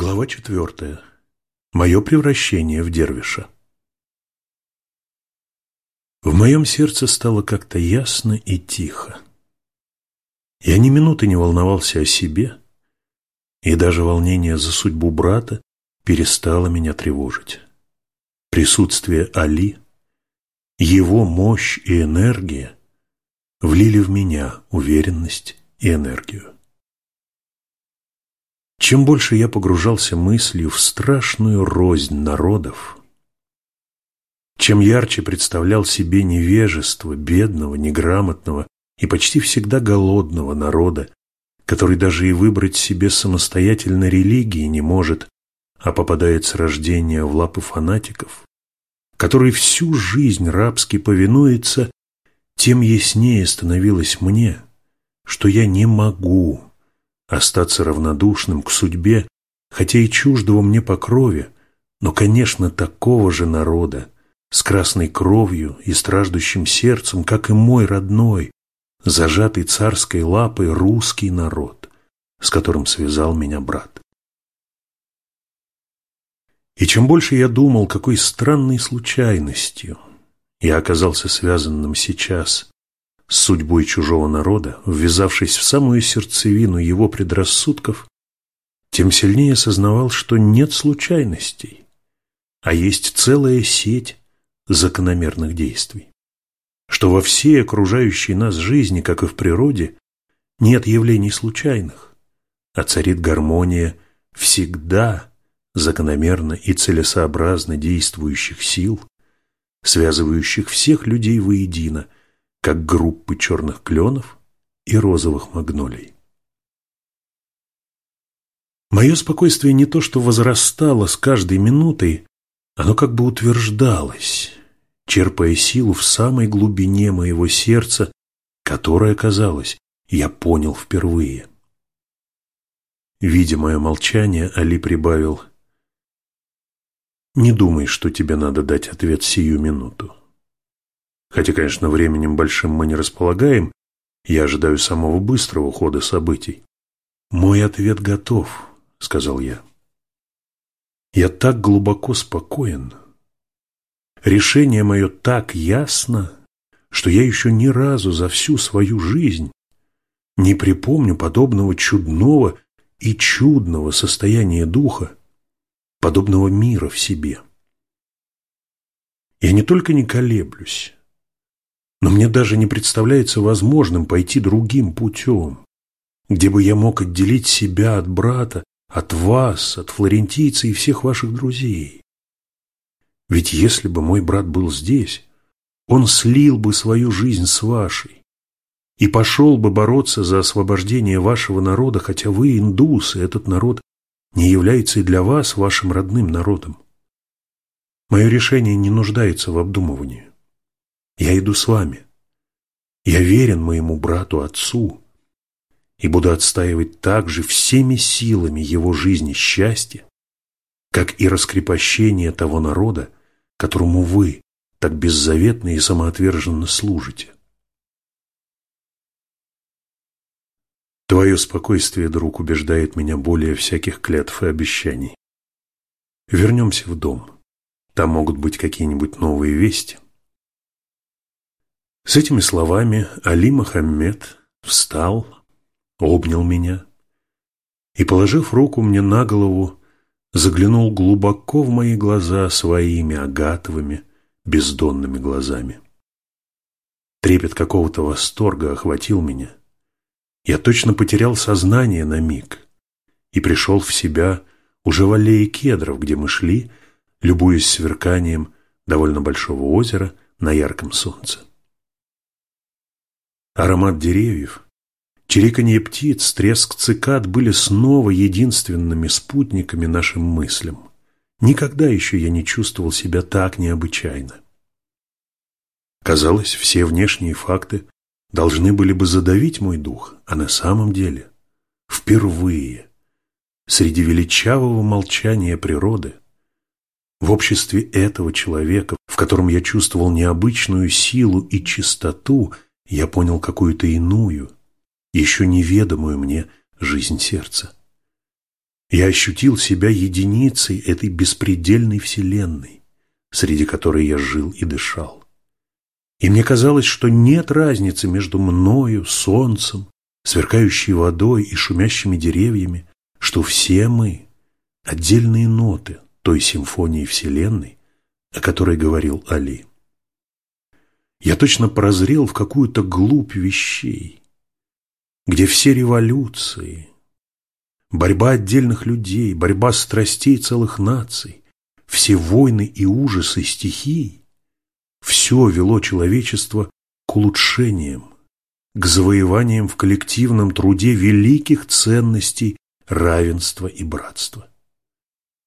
Глава четвертая. Мое превращение в дервиша. В моем сердце стало как-то ясно и тихо. Я ни минуты не волновался о себе, и даже волнение за судьбу брата перестало меня тревожить. Присутствие Али, его мощь и энергия влили в меня уверенность и энергию. Чем больше я погружался мыслью в страшную рознь народов, чем ярче представлял себе невежество бедного, неграмотного и почти всегда голодного народа, который даже и выбрать себе самостоятельно религии не может, а попадает с рождения в лапы фанатиков, который всю жизнь рабски повинуется, тем яснее становилось мне, что я не могу остаться равнодушным к судьбе, хотя и чуждого мне по крови, но, конечно, такого же народа, с красной кровью и страждущим сердцем, как и мой родной, зажатый царской лапой русский народ, с которым связал меня брат. И чем больше я думал, какой странной случайностью я оказался связанным сейчас с судьбой чужого народа, ввязавшись в самую сердцевину его предрассудков, тем сильнее сознавал, что нет случайностей, а есть целая сеть закономерных действий, что во всей окружающей нас жизни, как и в природе, нет явлений случайных, а царит гармония всегда закономерно и целесообразно действующих сил, связывающих всех людей воедино – как группы черных кленов и розовых магнолий. Мое спокойствие не то что возрастало с каждой минутой, оно как бы утверждалось, черпая силу в самой глубине моего сердца, которое, казалось, я понял впервые. Видя мое молчание, Али прибавил «Не думай, что тебе надо дать ответ сию минуту. Хотя, конечно, временем большим мы не располагаем, я ожидаю самого быстрого хода событий. «Мой ответ готов», — сказал я. «Я так глубоко спокоен. Решение мое так ясно, что я еще ни разу за всю свою жизнь не припомню подобного чудного и чудного состояния духа, подобного мира в себе. Я не только не колеблюсь, но мне даже не представляется возможным пойти другим путем, где бы я мог отделить себя от брата, от вас, от флорентийца и всех ваших друзей. Ведь если бы мой брат был здесь, он слил бы свою жизнь с вашей и пошел бы бороться за освобождение вашего народа, хотя вы, индусы, этот народ не является и для вас вашим родным народом. Мое решение не нуждается в обдумывании. Я иду с вами. Я верен моему брату-отцу и буду отстаивать также всеми силами его жизни счастья, как и раскрепощение того народа, которому вы так беззаветно и самоотверженно служите. Твое спокойствие, друг, убеждает меня более всяких клятв и обещаний. Вернемся в дом. Там могут быть какие-нибудь новые вести. С этими словами Али Мохаммед встал, обнял меня и, положив руку мне на голову, заглянул глубоко в мои глаза своими агатовыми, бездонными глазами. Трепет какого-то восторга охватил меня. Я точно потерял сознание на миг и пришел в себя уже в аллее кедров, где мы шли, любуясь сверканием довольно большого озера на ярком солнце. Аромат деревьев, чириканье птиц, треск цикад были снова единственными спутниками нашим мыслям. Никогда еще я не чувствовал себя так необычайно. Казалось, все внешние факты должны были бы задавить мой дух, а на самом деле впервые среди величавого молчания природы в обществе этого человека, в котором я чувствовал необычную силу и чистоту – я понял какую-то иную, еще неведомую мне жизнь сердца. Я ощутил себя единицей этой беспредельной вселенной, среди которой я жил и дышал. И мне казалось, что нет разницы между мною, солнцем, сверкающей водой и шумящими деревьями, что все мы – отдельные ноты той симфонии Вселенной, о которой говорил Али. Я точно прозрел в какую-то глубь вещей, где все революции, борьба отдельных людей, борьба страстей целых наций, все войны и ужасы стихий, все вело человечество к улучшениям, к завоеваниям в коллективном труде великих ценностей равенства и братства.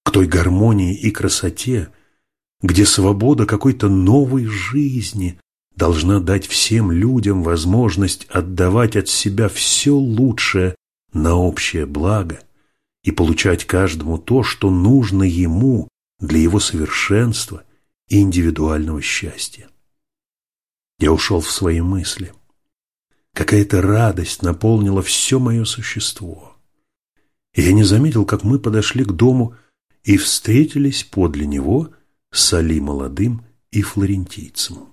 К той гармонии и красоте, где свобода какой-то новой жизни должна дать всем людям возможность отдавать от себя все лучшее на общее благо и получать каждому то, что нужно ему для его совершенства и индивидуального счастья. Я ушел в свои мысли – Какая-то радость наполнила все мое существо. Я не заметил, как мы подошли к дому и встретились подле него с Али молодым и флорентийцем.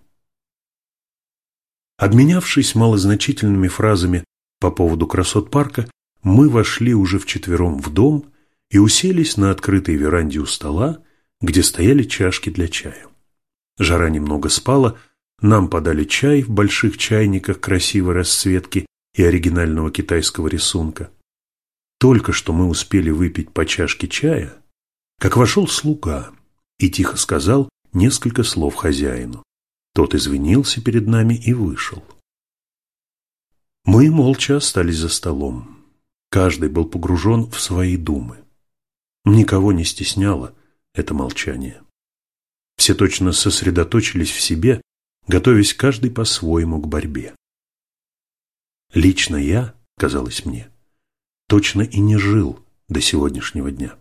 Обменявшись малозначительными фразами по поводу красот парка, мы вошли уже вчетвером в дом и уселись на открытой веранде у стола, где стояли чашки для чая. Жара немного спала, нам подали чай в больших чайниках красивой расцветки и оригинального китайского рисунка. Только что мы успели выпить по чашке чая, как вошел слуга и тихо сказал несколько слов хозяину. Тот извинился перед нами и вышел. Мы молча остались за столом. Каждый был погружен в свои думы. Никого не стесняло это молчание. Все точно сосредоточились в себе готовясь каждый по-своему к борьбе. Лично я, казалось мне, точно и не жил до сегодняшнего дня.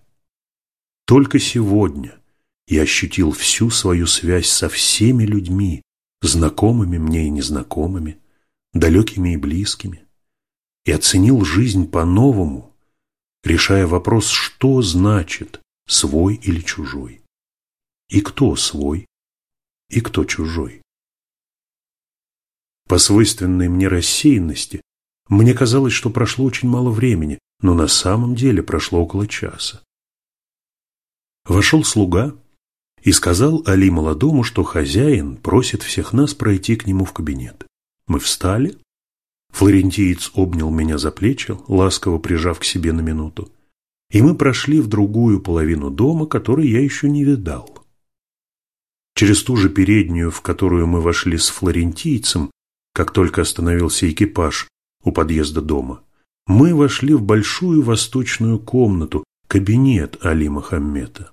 Только сегодня я ощутил всю свою связь со всеми людьми, знакомыми мне и незнакомыми, далекими и близкими, и оценил жизнь по-новому, решая вопрос, что значит свой или чужой, и кто свой, и кто чужой. По свойственной мне рассеянности мне казалось, что прошло очень мало времени, но на самом деле прошло около часа. Вошел слуга и сказал Али молодому, что хозяин просит всех нас пройти к нему в кабинет. Мы встали. Флорентиец обнял меня за плечи, ласково прижав к себе на минуту. И мы прошли в другую половину дома, которой я еще не видал. Через ту же переднюю, в которую мы вошли с флорентийцем, как только остановился экипаж у подъезда дома, мы вошли в большую восточную комнату, кабинет Али Мохаммета.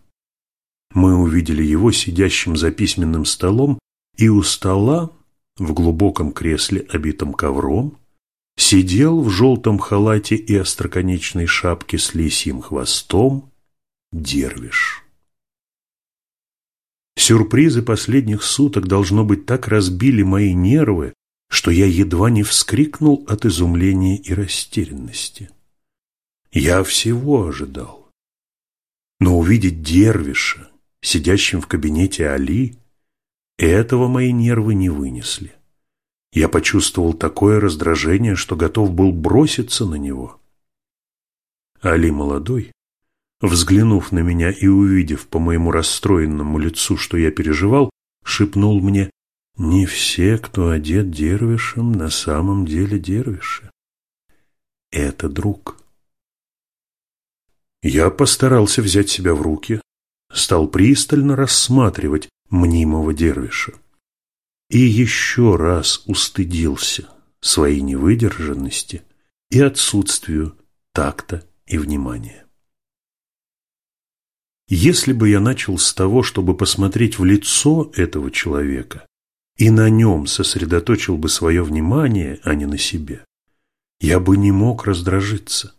Мы увидели его сидящим за письменным столом, и у стола, в глубоком кресле, обитом ковром, сидел в желтом халате и остроконечной шапке с лисьим хвостом дервиш. Сюрпризы последних суток, должно быть, так разбили мои нервы, что я едва не вскрикнул от изумления и растерянности. Я всего ожидал. Но увидеть Дервиша, сидящим в кабинете Али, этого мои нервы не вынесли. Я почувствовал такое раздражение, что готов был броситься на него. Али молодой, взглянув на меня и увидев по моему расстроенному лицу, что я переживал, шепнул мне не все, кто одет дервишем, на самом деле дервиши. Это друг. Я постарался взять себя в руки, стал пристально рассматривать мнимого дервиша. И еще раз устыдился своей невыдержанности и отсутствию такта и внимания. Если бы я начал с того, чтобы посмотреть в лицо этого человека, и на нем сосредоточил бы свое внимание, а не на себе, я бы не мог раздражиться.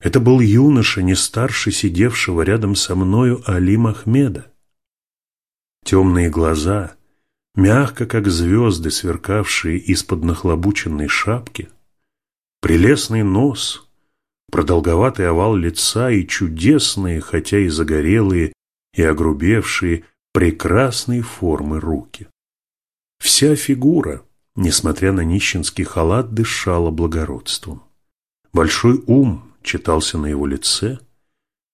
Это был юноша, не старше сидевшего рядом со мною Али Махмеда. Темные глаза, мягко как звезды, сверкавшие из-под нахлобученной шапки, прелестный нос, продолговатый овал лица и чудесные, хотя и загорелые, и огрубевшие, прекрасной формы руки. Вся фигура, несмотря на нищенский халат, дышала благородством. Большой ум читался на его лице,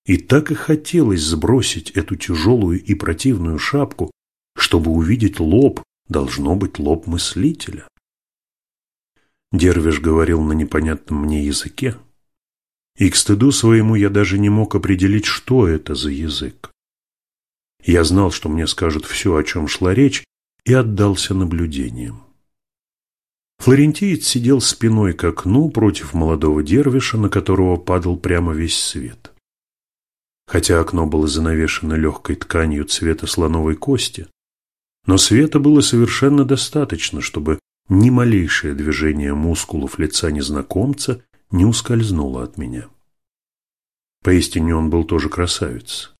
и так и хотелось сбросить эту тяжелую и противную шапку, чтобы увидеть лоб, должно быть лоб мыслителя. Дервиш говорил на непонятном мне языке, и к стыду своему я даже не мог определить, что это за язык. Я знал, что мне скажут все, о чем шла речь, и отдался наблюдениям. Флорентиец сидел спиной к окну против молодого дервиша, на которого падал прямо весь свет. Хотя окно было занавешено легкой тканью цвета слоновой кости, но света было совершенно достаточно, чтобы ни малейшее движение мускулов лица незнакомца не ускользнуло от меня. Поистине он был тоже красавец.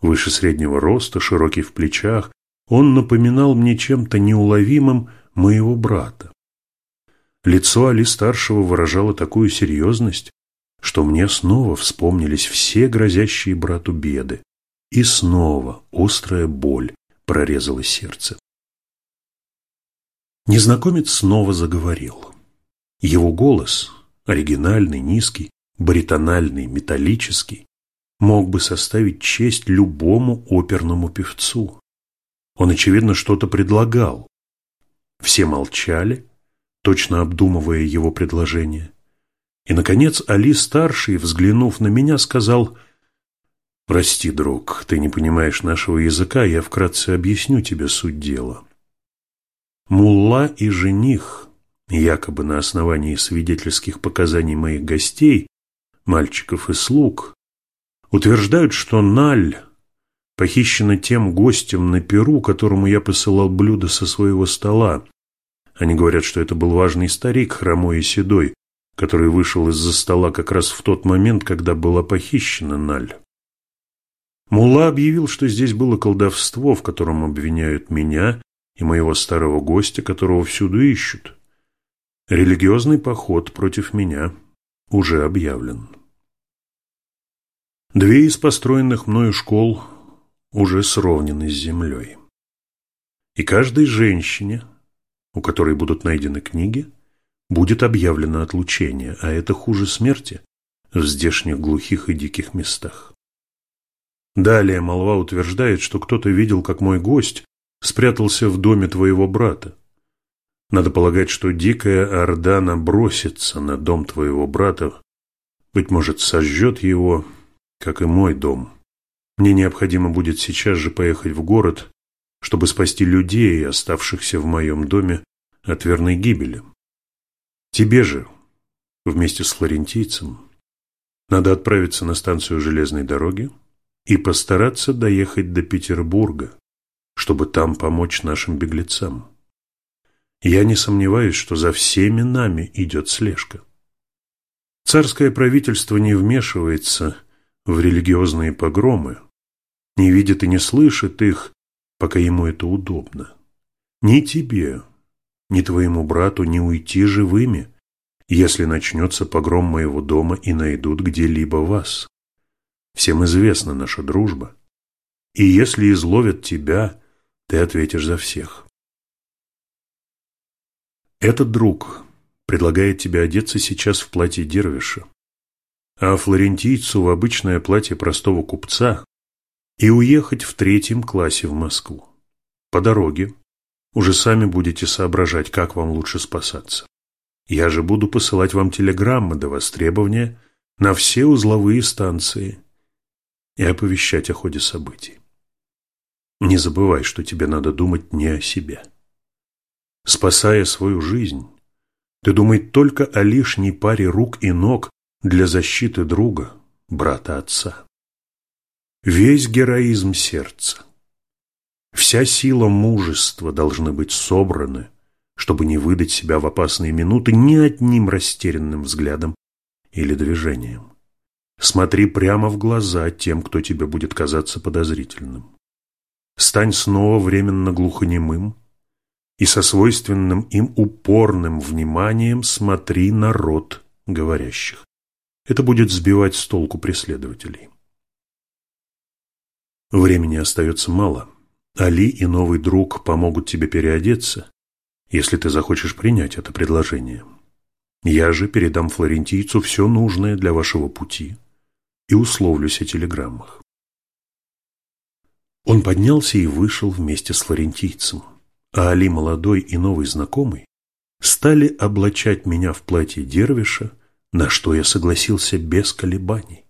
Выше среднего роста, широкий в плечах, он напоминал мне чем-то неуловимым моего брата. Лицо Али-старшего выражало такую серьезность, что мне снова вспомнились все грозящие брату беды, и снова острая боль прорезала сердце. Незнакомец снова заговорил. Его голос, оригинальный, низкий, баритональный, металлический, мог бы составить честь любому оперному певцу. Он, очевидно, что-то предлагал. Все молчали, точно обдумывая его предложение. И, наконец, Али-старший, взглянув на меня, сказал, «Прости, друг, ты не понимаешь нашего языка, я вкратце объясню тебе суть дела». Мулла и жених, якобы на основании свидетельских показаний моих гостей, мальчиков и слуг, утверждают, что Наль похищена тем гостем на Перу, которому я посылал блюдо со своего стола. Они говорят, что это был важный старик, хромой и седой, который вышел из-за стола как раз в тот момент, когда была похищена Наль. Мулла объявил, что здесь было колдовство, в котором обвиняют меня и моего старого гостя, которого всюду ищут. Религиозный поход против меня уже объявлен. Две из построенных мною школ уже сровнены с землей. И каждой женщине, у которой будут найдены книги, будет объявлено отлучение, а это хуже смерти в здешних глухих и диких местах. Далее молва утверждает, что кто-то видел, как мой гость спрятался в доме твоего брата. Надо полагать, что дикая орда набросится на дом твоего брата, быть может, сожжет его, как и мой дом. Мне необходимо будет сейчас же поехать в город, чтобы спасти людей, оставшихся в моем доме от верной гибели. Тебе же, вместе с флорентийцем, надо отправиться на станцию железной дороги и постараться доехать до Петербурга, чтобы там помочь нашим беглецам. Я не сомневаюсь, что за всеми нами идет слежка. Царское правительство не вмешивается в религиозные погромы, не видит и не слышит их, пока ему это удобно. Ни тебе, ни твоему брату не уйти живыми, если начнется погром моего дома и найдут где-либо вас. Всем известна наша дружба. И если изловят тебя, ты ответишь за всех. Этот друг предлагает тебе одеться сейчас в платье дервиша, а флорентийцу в обычное платье простого купца и уехать в третьем классе в Москву. По дороге уже сами будете соображать, как вам лучше спасаться. Я же буду посылать вам телеграммы до востребования на все узловые станции и оповещать о ходе событий. Не забывай, что тебе надо думать не о себе. Спасая свою жизнь, ты думай только о лишней паре рук и ног для защиты друга, брата отца. Весь героизм сердца, вся сила мужества должны быть собраны, чтобы не выдать себя в опасные минуты ни одним растерянным взглядом или движением. Смотри прямо в глаза тем, кто тебе будет казаться подозрительным. Стань снова временно глухонемым и со свойственным им упорным вниманием смотри на рот говорящих. Это будет сбивать с толку преследователей. Времени остается мало. Али и новый друг помогут тебе переодеться, если ты захочешь принять это предложение. Я же передам флорентийцу все нужное для вашего пути и условлюсь о телеграммах. Он поднялся и вышел вместе с флорентийцем, а Али молодой и новый знакомый стали облачать меня в платье дервиша, на что я согласился без колебаний.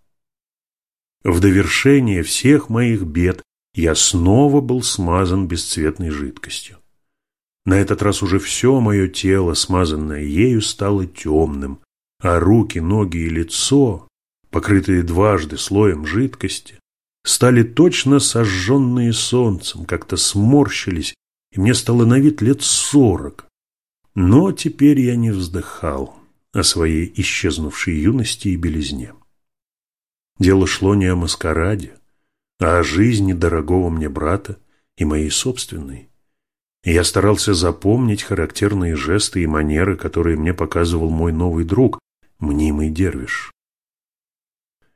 В довершение всех моих бед я снова был смазан бесцветной жидкостью. На этот раз уже все мое тело, смазанное ею, стало темным, а руки, ноги и лицо, покрытые дважды слоем жидкости, стали точно сожженные солнцем, как-то сморщились, и мне стало на вид лет сорок. Но теперь я не вздыхал о своей исчезнувшей юности и белизне. Дело шло не о маскараде, а о жизни дорогого мне брата и моей собственной. Я старался запомнить характерные жесты и манеры, которые мне показывал мой новый друг, мнимый дервиш.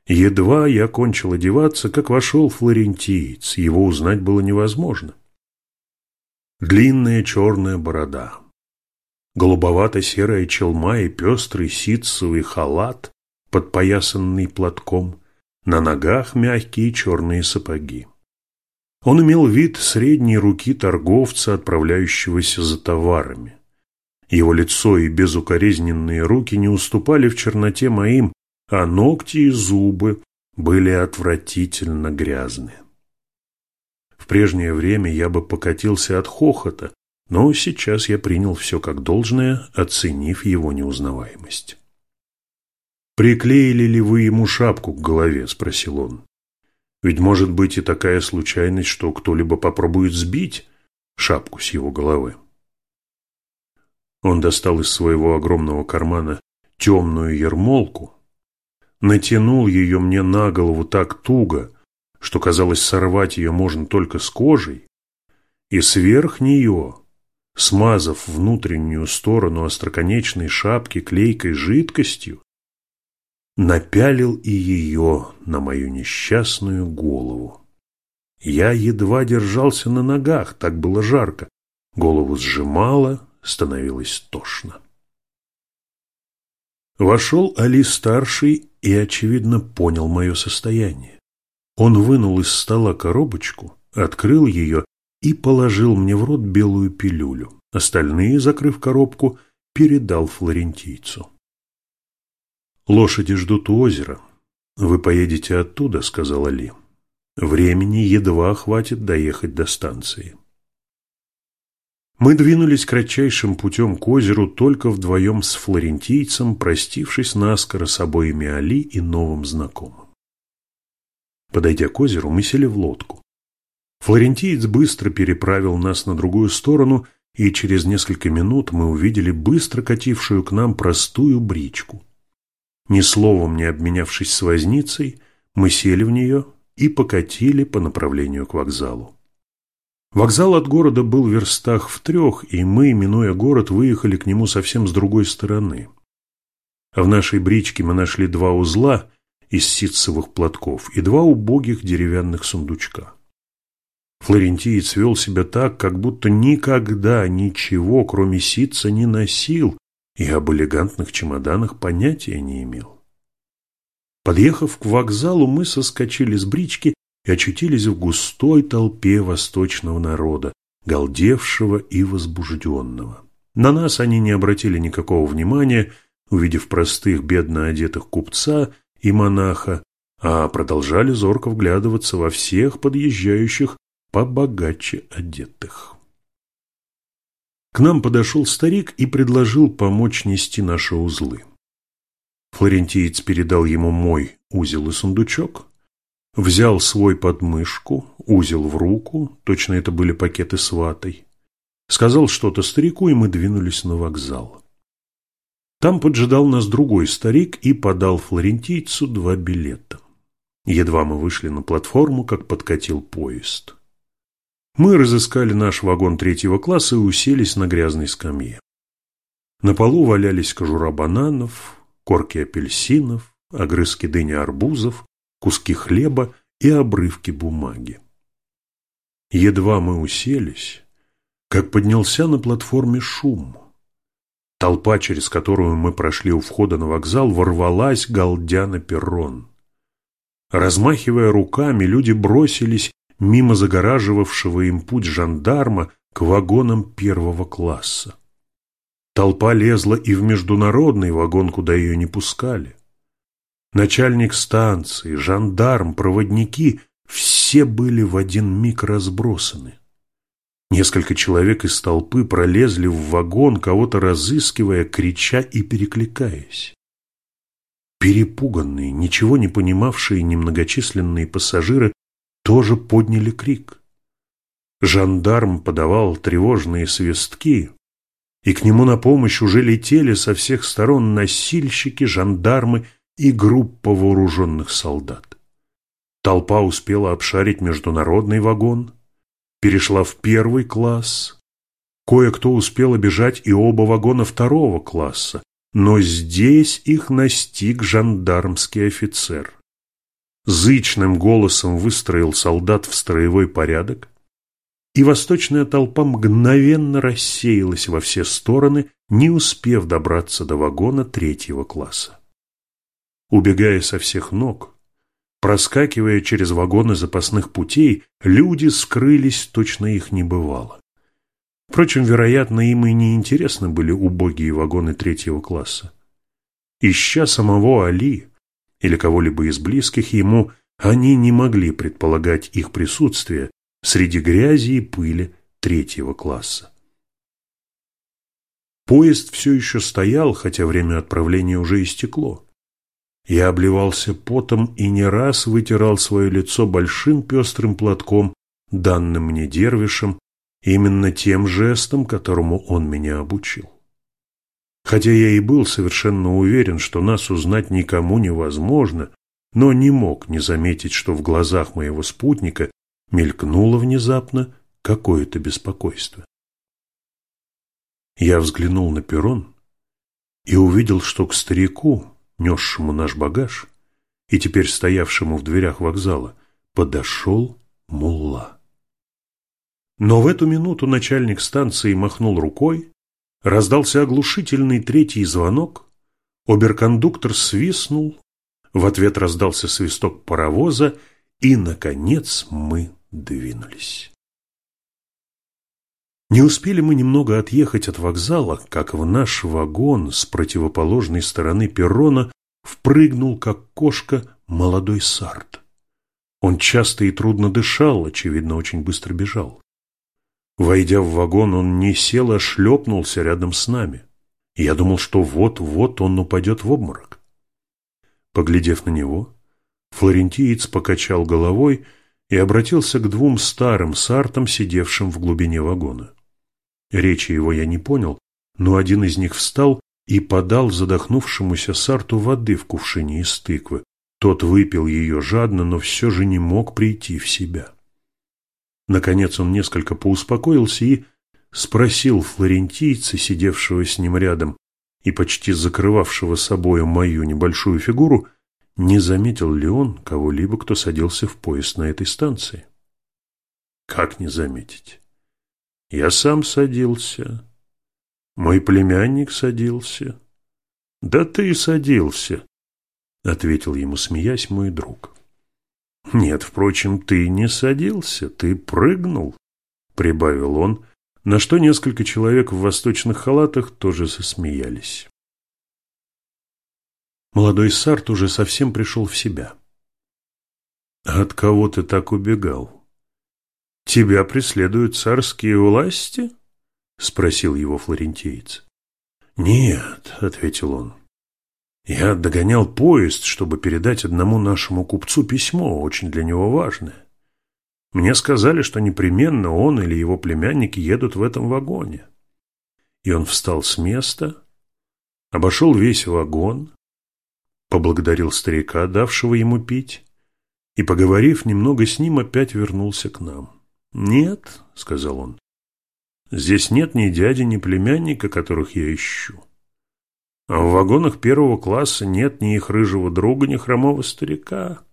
Едва я кончил одеваться, как вошел флорентиец, его узнать было невозможно. Длинная черная борода, голубовато-серая челма и пестрый ситцевый халат, подпоясанный платком, на ногах мягкие черные сапоги. Он имел вид средней руки торговца, отправляющегося за товарами. Его лицо и безукоризненные руки не уступали в черноте моим а ногти и зубы были отвратительно грязные. В прежнее время я бы покатился от хохота, но сейчас я принял все как должное, оценив его неузнаваемость. «Приклеили ли вы ему шапку к голове?» – спросил он. «Ведь может быть и такая случайность, что кто-либо попробует сбить шапку с его головы». Он достал из своего огромного кармана темную ермолку, натянул ее мне на голову так туго, что казалось сорвать ее можно только с кожей, и сверх нее, смазав внутреннюю сторону остроконечной шапки клейкой жидкостью, напялил и ее на мою несчастную голову. Я едва держался на ногах, так было жарко. Голову сжимало, становилось тошно. Вошел Али-старший и, очевидно, понял мое состояние. Он вынул из стола коробочку, открыл ее и положил мне в рот белую пилюлю. Остальные, закрыв коробку, передал флорентийцу. «Лошади ждут у озера. Вы поедете оттуда», — сказал Али. «Времени едва хватит доехать до станции». Мы двинулись кратчайшим путем к озеру только вдвоем с флорентийцем, простившись наскоро с обоими Али и новым знакомым. Подойдя к озеру, мы сели в лодку. Флорентиец быстро переправил нас на другую сторону, и через несколько минут мы увидели быстро катившую к нам простую бричку. Ни словом не обменявшись с возницей, мы сели в нее и покатили по направлению к вокзалу. Вокзал от города был в верстах в трех, и мы, минуя город, выехали к нему совсем с другой стороны. В нашей бричке мы нашли два узла из ситцевых платков и два убогих деревянных сундучка. Флорентиец вел себя так, как будто никогда ничего, кроме ситца, не носил и об элегантных чемоданах понятия не имел. Подъехав к вокзалу, мы соскочили с брички и очутились в густой толпе восточного народа, галдевшего и возбужденного. На нас они не обратили никакого внимания, увидев простых, бедно одетых купца и монаха, а продолжали зорко вглядываться во всех подъезжающих побогаче одетых. К нам подошел старик и предложил помочь нести наши узлы. Флорентиец передал ему мой узел и сундучок, Взял свой подмышку, узел в руку, точно это были пакеты с ватой. Сказал что-то старику, и мы двинулись на вокзал. Там поджидал нас другой старик и подал флорентийцу два билета. Едва мы вышли на платформу, как подкатил поезд. Мы разыскали наш вагон третьего класса и уселись на грязной скамье. На полу валялись кожура бананов, корки апельсинов, огрызки дыни арбузов, куски хлеба и обрывки бумаги. Едва мы уселись, как поднялся на платформе шум. Толпа, через которую мы прошли у входа на вокзал, ворвалась, галдя на перрон. Размахивая руками, люди бросились мимо загораживавшего им путь жандарма к вагонам первого класса. Толпа лезла и в международный вагон, куда ее не пускали. Начальник станции, жандарм, проводники – все были в один миг разбросаны. Несколько человек из толпы пролезли в вагон, кого-то разыскивая, крича и перекликаясь. Перепуганные, ничего не понимавшие немногочисленные пассажиры тоже подняли крик. Жандарм подавал тревожные свистки, и к нему на помощь уже летели со всех сторон носильщики, жандармы и группа вооруженных солдат. Толпа успела обшарить международный вагон, перешла в первый класс. Кое-кто успел обижать и оба вагона второго класса, но здесь их настиг жандармский офицер. Зычным голосом выстроил солдат в строевой порядок, и восточная толпа мгновенно рассеялась во все стороны, не успев добраться до вагона третьего класса. Убегая со всех ног, Проскакивая через вагоны запасных путей, люди скрылись, точно их не бывало. Впрочем, вероятно, им и не интересны были убогие вагоны третьего класса. Ища самого Али или кого-либо из близких ему, они не могли предполагать их присутствие среди грязи и пыли третьего класса. Поезд все еще стоял, хотя время отправления уже истекло. Я обливался потом и не раз вытирал свое лицо большим пестрым платком, данным мне дервишем, именно тем жестом, которому он меня обучил. Хотя я и был совершенно уверен, что нас узнать никому невозможно, но не мог не заметить, что в глазах моего спутника мелькнуло внезапно какое-то беспокойство. Я взглянул на перрон и увидел, что к старику, несшему наш багаж и теперь стоявшему в дверях вокзала, подошел мулла. Но в эту минуту начальник станции махнул рукой, раздался оглушительный третий звонок, оберкондуктор свистнул, в ответ раздался свисток паровоза, и, наконец, мы двинулись. Не успели мы немного отъехать от вокзала, как в наш вагон с противоположной стороны перрона впрыгнул, как кошка, молодой сарт. Он часто и трудно дышал, очевидно, очень быстро бежал. Войдя в вагон, он не сел, а шлепнулся рядом с нами. Я думал, что вот-вот он упадет в обморок. Поглядев на него, флорентиец покачал головой и обратился к двум старым сартам, сидевшим в глубине вагона. Речи его я не понял, но один из них встал и подал задохнувшемуся сарту воды в кувшине из тыквы. Тот выпил ее жадно, но все же не мог прийти в себя. Наконец он несколько поуспокоился и спросил флорентийца, сидевшего с ним рядом и почти закрывавшего собою мою небольшую фигуру, не заметил ли он кого-либо, кто садился в поезд на этой станции. Как не заметить? Я сам садился. Мой племянник садился. Да ты садился, ответил ему, смеясь, мой друг. Нет, впрочем, ты не садился, ты прыгнул, прибавил он, на что несколько человек в восточных халатах тоже засмеялись. Молодой Сарт уже совсем пришел в себя. «От кого ты так убегал?» «Тебя преследуют царские власти?» — спросил его флорентиец. «Нет», — ответил он. «Я догонял поезд, чтобы передать одному нашему купцу письмо, очень для него важное. Мне сказали, что непременно он или его племянники едут в этом вагоне». И он встал с места, обошел весь вагон, поблагодарил старика, давшего ему пить, и, поговорив немного с ним, опять вернулся к нам. «Нет», — сказал он, — «здесь нет ни дяди, ни племянника, которых я ищу. А в вагонах первого класса нет ни их рыжего друга, ни хромого старика.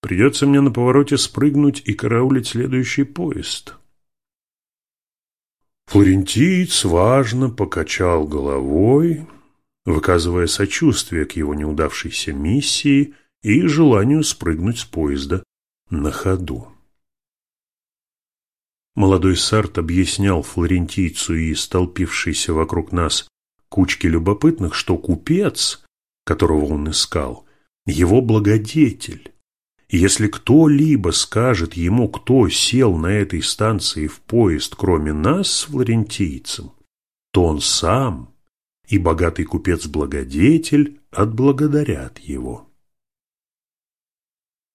Придется мне на повороте спрыгнуть и караулить следующий поезд. Флорентиец важно покачал головой, выказывая сочувствие к его неудавшейся миссии и желанию спрыгнуть с поезда на ходу. Молодой Сарт объяснял флорентийцу и столпившейся вокруг нас кучке любопытных, что купец, которого он искал, его благодетель. Если кто-либо скажет ему, кто сел на этой станции в поезд, кроме нас с флорентийцем, то он сам и богатый купец-благодетель отблагодарят его.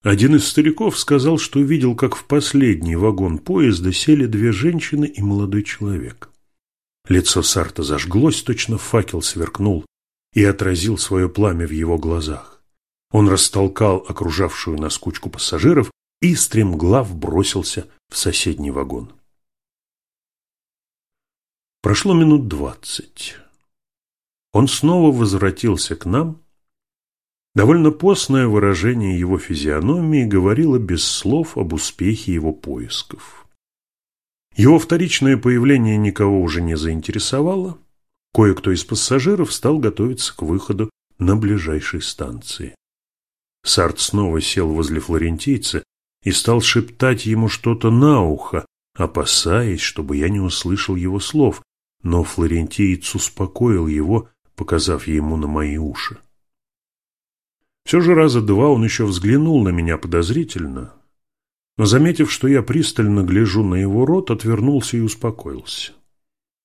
Один из стариков сказал, что видел, как в последний вагон поезда сели две женщины и молодой человек. Лицо Сарта зажглось, точно факел сверкнул и отразил свое пламя в его глазах. Он растолкал окружавшую нас кучку пассажиров и стремглав бросился в соседний вагон. Прошло минут двадцать. Он снова возвратился к нам Довольно постное выражение его физиономии говорило без слов об успехе его поисков. Его вторичное появление никого уже не заинтересовало. Кое-кто из пассажиров стал готовиться к выходу на ближайшей станции. Сарт снова сел возле флорентийца и стал шептать ему что-то на ухо, опасаясь, чтобы я не услышал его слов, но флорентиец успокоил его, показав ему на мои уши. Все же раза два он еще взглянул на меня подозрительно, но, заметив, что я пристально гляжу на его рот, отвернулся и успокоился.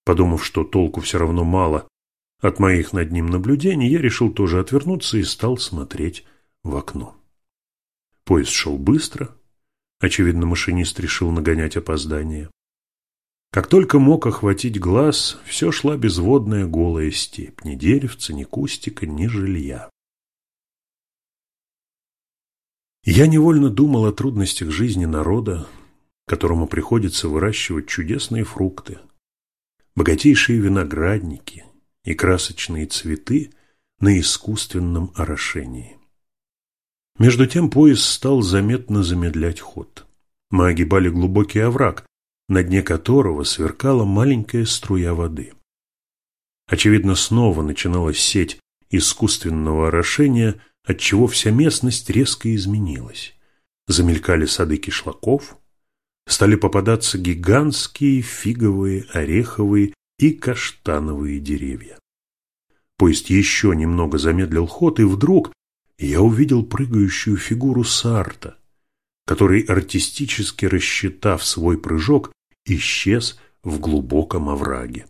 Подумав, что толку все равно мало от моих над ним наблюдений, я решил тоже отвернуться и стал смотреть в окно. Поезд шел быстро. Очевидно, машинист решил нагонять опоздание. Как только мог охватить глаз, все шла безводная голая степь, ни деревца, ни кустика, ни жилья. Я невольно думал о трудностях жизни народа, которому приходится выращивать чудесные фрукты, богатейшие виноградники и красочные цветы на искусственном орошении. Между тем поезд стал заметно замедлять ход. Мы огибали глубокий овраг, на дне которого сверкала маленькая струя воды. Очевидно, снова начиналась сеть искусственного орошения – отчего вся местность резко изменилась. Замелькали сады кишлаков, стали попадаться гигантские фиговые, ореховые и каштановые деревья. Поезд еще немного замедлил ход, и вдруг я увидел прыгающую фигуру Сарта, который, артистически рассчитав свой прыжок, исчез в глубоком овраге.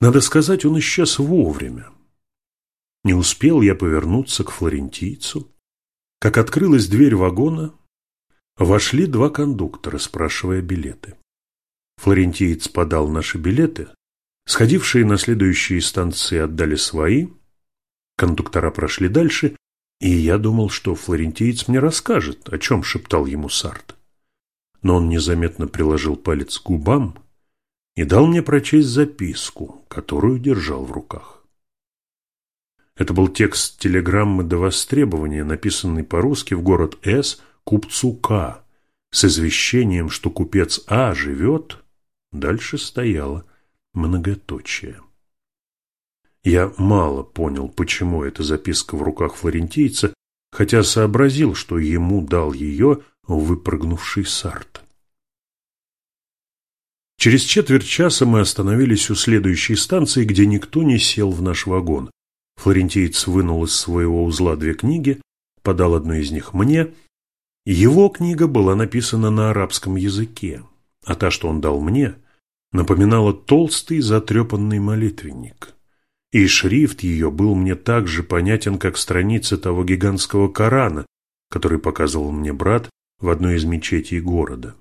Надо сказать, он исчез вовремя. Не успел я повернуться к флорентийцу, как открылась дверь вагона, вошли два кондуктора, спрашивая билеты. Флорентиец подал наши билеты, сходившие на следующие станции отдали свои, кондуктора прошли дальше, и я думал, что флорентиец мне расскажет, о чем шептал ему Сарт. Но он незаметно приложил палец к губам и дал мне прочесть записку, которую держал в руках. Это был текст телеграммы до востребования, написанный по-русски в город С купцу К, с извещением, что купец А живет, дальше стояло многоточие. Я мало понял, почему эта записка в руках флорентийца, хотя сообразил, что ему дал ее выпрыгнувший Сарт. Через четверть часа мы остановились у следующей станции, где никто не сел в наш вагон. Флорентиец вынул из своего узла две книги, подал одну из них мне. Его книга была написана на арабском языке, а та, что он дал мне, напоминала толстый затрепанный молитвенник. И шрифт ее был мне так же понятен, как страницы того гигантского Корана, который показывал мне брат в одной из мечетей города.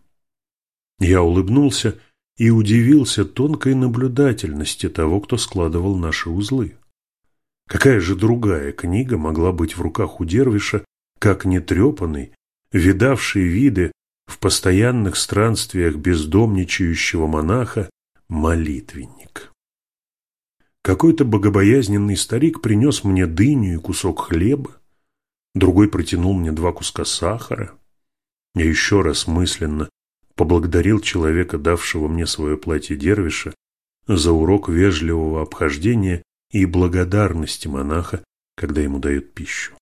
Я улыбнулся и удивился тонкой наблюдательности того, кто складывал наши узлы. Какая же другая книга могла быть в руках у Дервиша, как нетрепанный, видавший виды в постоянных странствиях бездомничающего монаха молитвенник? Какой-то богобоязненный старик принес мне дыню и кусок хлеба, другой протянул мне два куска сахара. Я еще раз мысленно поблагодарил человека, давшего мне свое платье дервиша, за урок вежливого обхождения и благодарности монаха, когда ему дают пищу.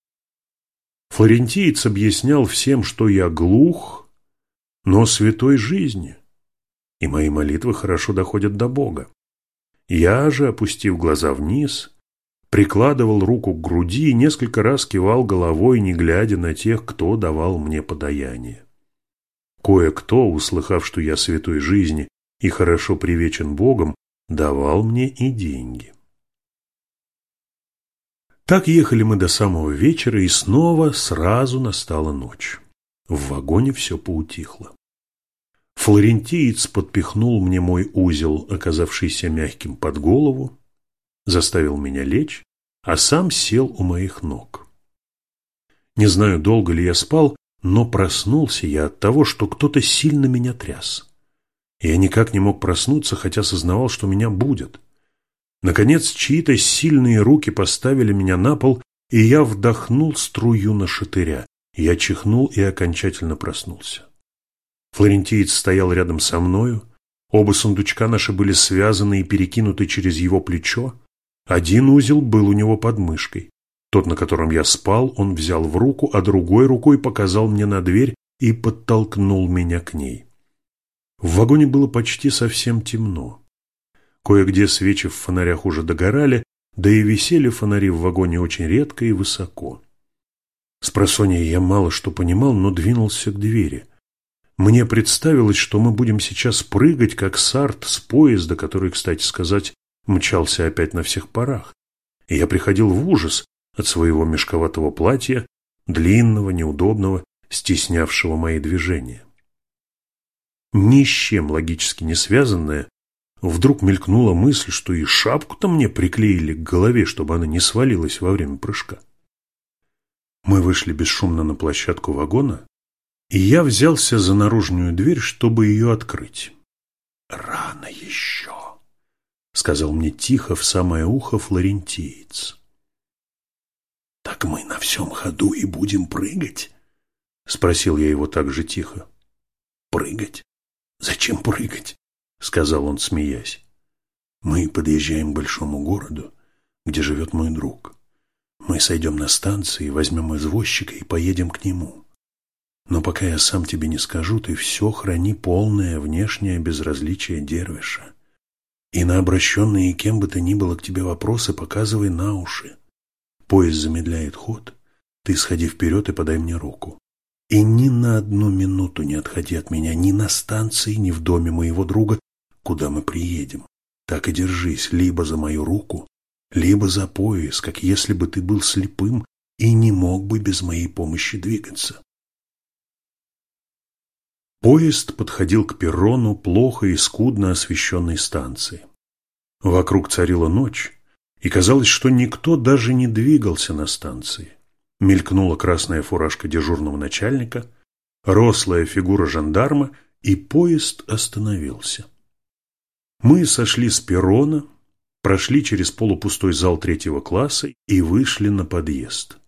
Флорентиец объяснял всем, что я глух, но святой жизни, и мои молитвы хорошо доходят до Бога. Я же, опустив глаза вниз, прикладывал руку к груди и несколько раз кивал головой, не глядя на тех, кто давал мне подаяние. Кое-кто, услыхав, что я святой жизни и хорошо привечен Богом, давал мне и деньги. Так ехали мы до самого вечера, и снова сразу настала ночь. В вагоне все поутихло. Флорентиец подпихнул мне мой узел, оказавшийся мягким под голову, заставил меня лечь, а сам сел у моих ног. Не знаю, долго ли я спал, но проснулся я от того, что кто-то сильно меня тряс. Я никак не мог проснуться, хотя сознавал, что меня будет. Наконец, чьи-то сильные руки поставили меня на пол, и я вдохнул струю на шатыря. Я чихнул и окончательно проснулся. Флорентиец стоял рядом со мною. Оба сундучка наши были связаны и перекинуты через его плечо. Один узел был у него под мышкой. Тот, на котором я спал, он взял в руку, а другой рукой показал мне на дверь и подтолкнул меня к ней. В вагоне было почти совсем темно. Кое-где свечи в фонарях уже догорали, да и висели фонари в вагоне очень редко и высоко. С просонья я мало что понимал, но двинулся к двери – мне представилось, что мы будем сейчас прыгать, как сарт с поезда, который, кстати сказать, мчался опять на всех парах. И я приходил в ужас от своего мешковатого платья, длинного, неудобного, стеснявшего мои движения. Ни с чем логически не связанная, вдруг мелькнула мысль, что и шапку-то мне приклеили к голове, чтобы она не свалилась во время прыжка. Мы вышли бесшумно на площадку вагона, и я взялся за наружную дверь, чтобы ее открыть. «Рано еще», — сказал мне тихо в самое ухо флорентиец. «Так мы на всем ходу и будем прыгать?» — спросил я его так же тихо. «Прыгать? Зачем прыгать?» — сказал он, смеясь. «Мы подъезжаем к большому городу, где живет мой друг. Мы сойдем на станции, возьмем извозчика и поедем к нему. Но пока я сам тебе не скажу, ты все храни полное внешнее безразличие дервиша. И на обращенные кем бы то ни было к тебе вопросы показывай на уши. Поезд замедляет ход, ты сходи вперед и подай мне руку. И ни на одну минуту не отходи от меня ни на станции, ни в доме моего друга, куда мы приедем. Так и держись либо за мою руку, либо за пояс, как если бы ты был слепым и не мог бы без моей помощи двигаться. Поезд подходил к перрону плохо и скудно освещенной станции. Вокруг царила ночь, и казалось, что никто даже не двигался на станции. Мелькнула красная фуражка дежурного начальника, рослая фигура жандарма, и поезд остановился. Мы сошли с перрона, прошли через полупустой зал третьего класса и вышли на подъезд.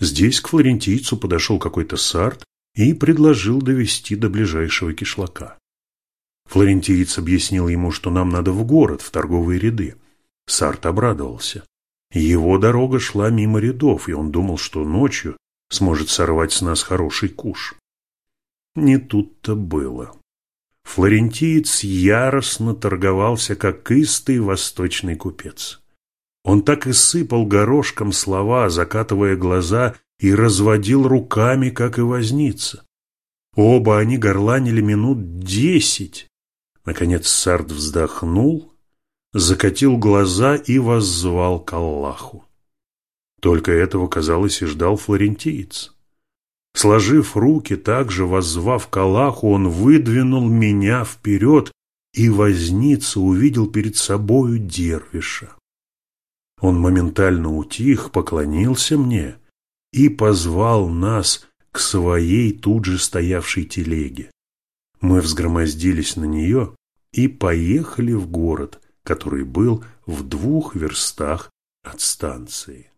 Здесь к флорентийцу подошел какой-то сарт и предложил довести до ближайшего кишлака. Флорентиец объяснил ему, что нам надо в город, в торговые ряды. Сарт обрадовался. Его дорога шла мимо рядов, и он думал, что ночью сможет сорвать с нас хороший куш. Не тут-то было. Флорентиец яростно торговался, как истый восточный купец. Он так и сыпал горошком слова, закатывая глаза и разводил руками, как и возница. Оба они горланили минут десять. Наконец Сард вздохнул, закатил глаза и воззвал к Аллаху. Только этого, казалось, и ждал флорентиец. Сложив руки, также воззвав к Аллаху, он выдвинул меня вперед, и возница увидел перед собою дервиша. Он моментально утих, поклонился мне и позвал нас к своей тут же стоявшей телеге. Мы взгромоздились на нее и поехали в город, который был в двух верстах от станции.